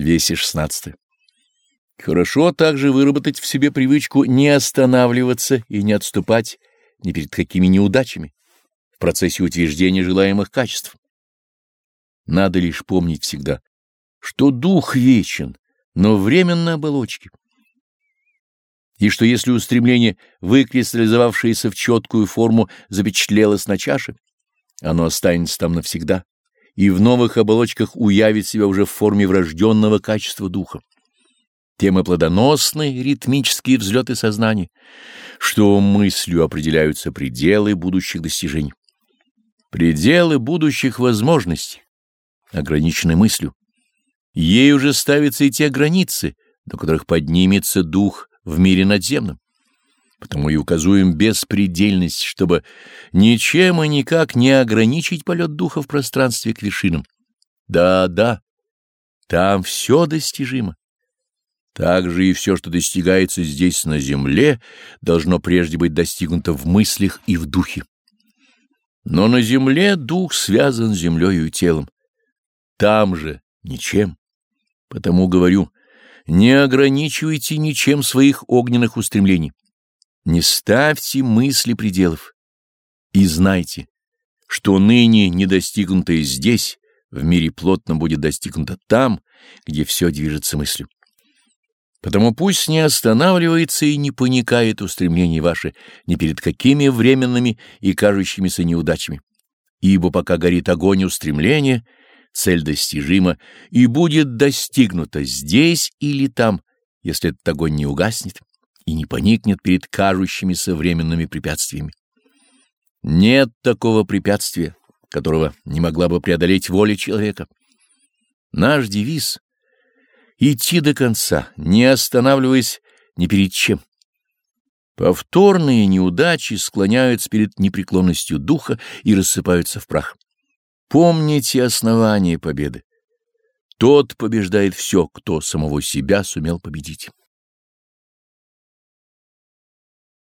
216. Хорошо также выработать в себе привычку не останавливаться и не отступать ни перед какими неудачами в процессе утверждения желаемых качеств. Надо лишь помнить всегда, что дух вечен, но временно оболочки, и что если устремление, выкристаллизовавшееся в четкую форму, запечатлелось на чаше, оно останется там навсегда и в новых оболочках уявит себя уже в форме врожденного качества духа. Темы плодоносные, ритмические взлеты сознания, что мыслью определяются пределы будущих достижений. Пределы будущих возможностей ограничены мыслью. Ей уже ставятся и те границы, до которых поднимется дух в мире надземном. Потому и указуем беспредельность, чтобы ничем и никак не ограничить полет духа в пространстве к вершинам. Да, да, там все достижимо. Также и все, что достигается здесь на земле, должно прежде быть достигнуто в мыслях и в духе. Но на земле дух связан с землею и телом. Там же ничем. Потому говорю, не ограничивайте ничем своих огненных устремлений. Не ставьте мысли пределов. И знайте, что ныне недостигнутое здесь, в мире плотно будет достигнуто там, где все движется мыслью. Потому пусть не останавливается и не паникает устремление ваше ни перед какими временными и кажущимися неудачами. Ибо пока горит огонь устремления, цель достижима и будет достигнута здесь или там, если этот огонь не угаснет и не поникнет перед кажущимися временными препятствиями. Нет такого препятствия, которого не могла бы преодолеть воля человека. Наш девиз — идти до конца, не останавливаясь ни перед чем. Повторные неудачи склоняются перед непреклонностью духа и рассыпаются в прах. Помните основание победы. Тот побеждает все, кто самого себя сумел победить.